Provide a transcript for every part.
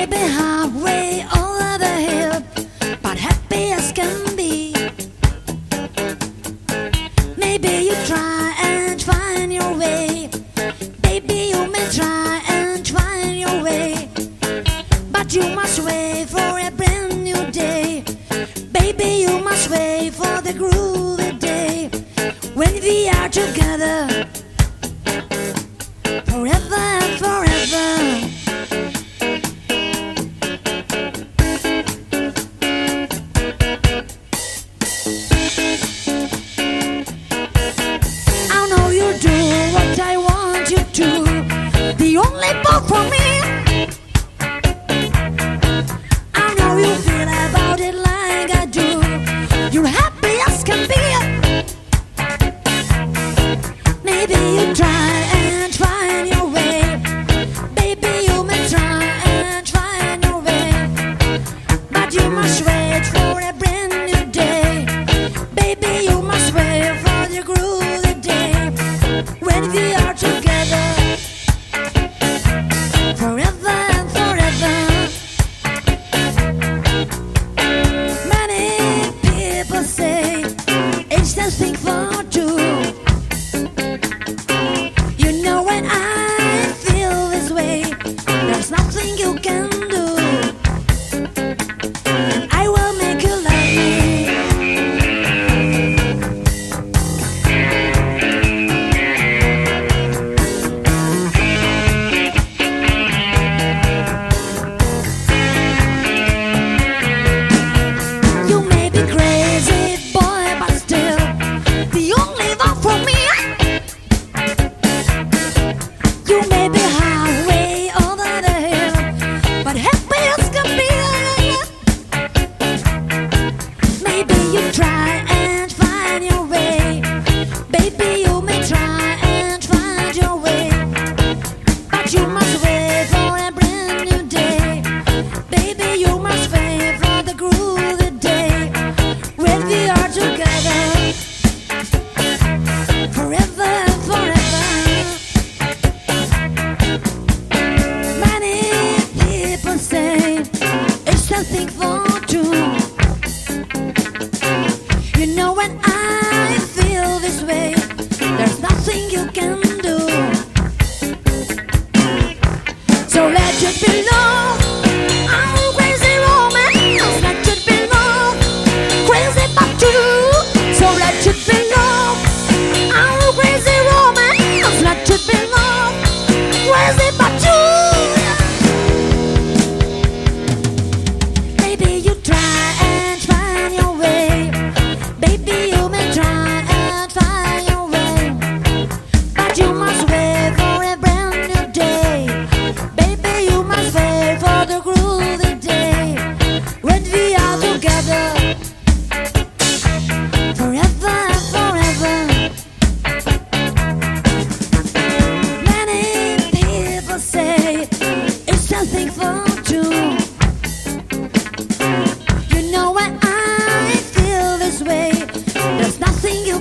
over the hill, but happy as can be. Maybe you try and find your way. Baby, you may try and find your way, but you must wait for a brand new day. Baby, you must wait for the groovy day when we are together. when I feel this way, there's nothing you can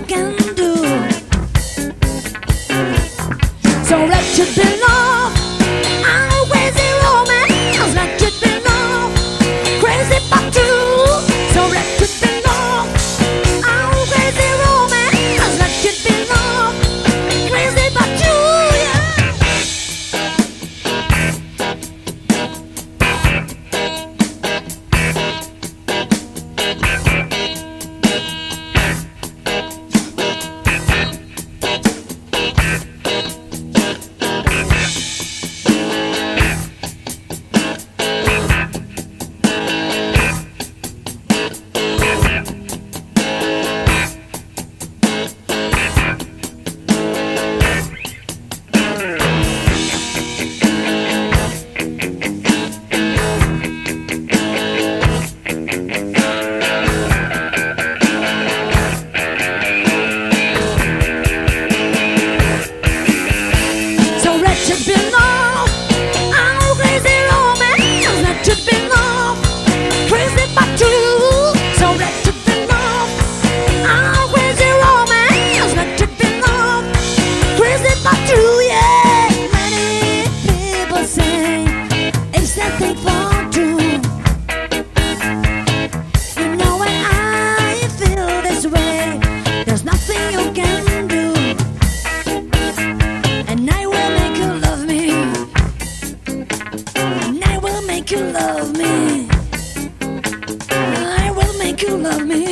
Cao you love me. I will make you love me.